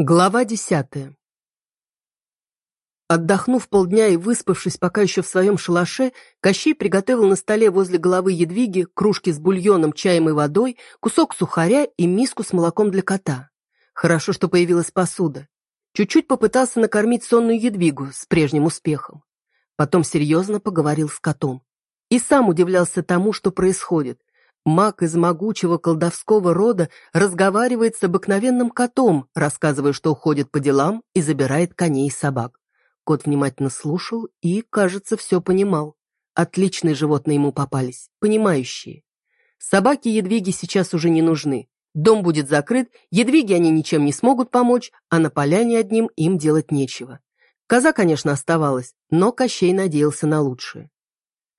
Глава десятая Отдохнув полдня и выспавшись пока еще в своем шалаше, Кощей приготовил на столе возле головы Едвиги кружки с бульоном, чаем и водой, кусок сухаря и миску с молоком для кота. Хорошо, что появилась посуда. Чуть-чуть попытался накормить сонную Едвигу с прежним успехом. Потом серьезно поговорил с котом. И сам удивлялся тому, что происходит. Маг из могучего колдовского рода разговаривает с обыкновенным котом, рассказывая, что уходит по делам и забирает коней и собак. Кот внимательно слушал и, кажется, все понимал. Отличные животные ему попались, понимающие. Собаки Едвиги сейчас уже не нужны. Дом будет закрыт, Едвиги они ничем не смогут помочь, а на поляне одним им делать нечего. Коза, конечно, оставалась, но Кощей надеялся на лучшее.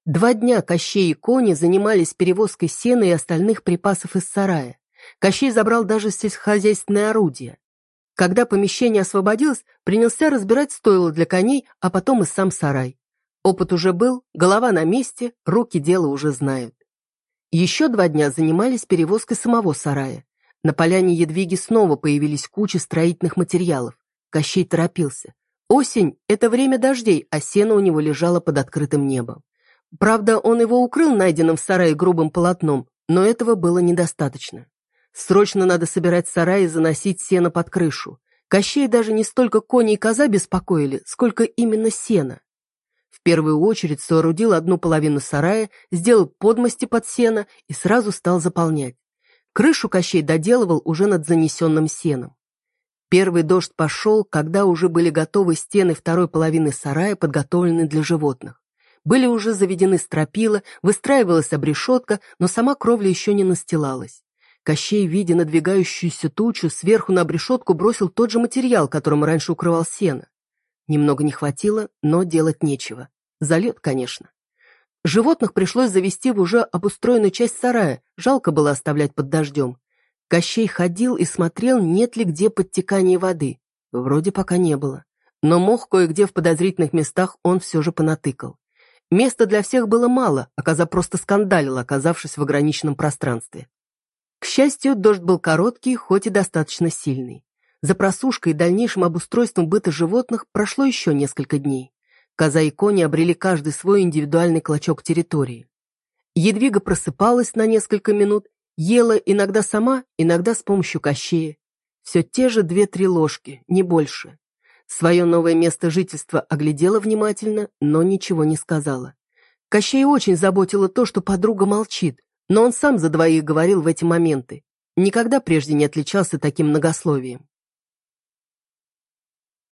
Два дня Кощей и кони занимались перевозкой сена и остальных припасов из сарая. Кощей забрал даже сельскохозяйственное орудие. Когда помещение освободилось, принялся разбирать стойло для коней, а потом и сам сарай. Опыт уже был, голова на месте, руки дело уже знают. Еще два дня занимались перевозкой самого сарая. На поляне Едвиги снова появились кучи строительных материалов. Кощей торопился. Осень – это время дождей, а сено у него лежало под открытым небом. Правда, он его укрыл найденным в сарае грубым полотном, но этого было недостаточно. Срочно надо собирать сарай и заносить сено под крышу. Кощей даже не столько кони и коза беспокоили, сколько именно сено. В первую очередь соорудил одну половину сарая, сделал подмости под сено и сразу стал заполнять. Крышу Кощей доделывал уже над занесенным сеном. Первый дождь пошел, когда уже были готовы стены второй половины сарая, подготовлены для животных. Были уже заведены стропила, выстраивалась обрешетка, но сама кровля еще не настилалась. Кощей, видя надвигающуюся тучу, сверху на обрешетку бросил тот же материал, которым раньше укрывал сено. Немного не хватило, но делать нечего. Залет, конечно. Животных пришлось завести в уже обустроенную часть сарая, жалко было оставлять под дождем. Кощей ходил и смотрел, нет ли где подтекания воды. Вроде пока не было. Но мох кое-где в подозрительных местах он все же понатыкал. Места для всех было мало, а коза просто скандалила, оказавшись в ограниченном пространстве. К счастью, дождь был короткий, хоть и достаточно сильный. За просушкой и дальнейшим обустройством быта животных прошло еще несколько дней. Коза и кони обрели каждый свой индивидуальный клочок территории. Едвига просыпалась на несколько минут, ела иногда сама, иногда с помощью кощея. Все те же две-три ложки, не больше. Свое новое место жительства оглядела внимательно, но ничего не сказала. Кощей очень заботило то, что подруга молчит, но он сам за двоих говорил в эти моменты. Никогда прежде не отличался таким многословием.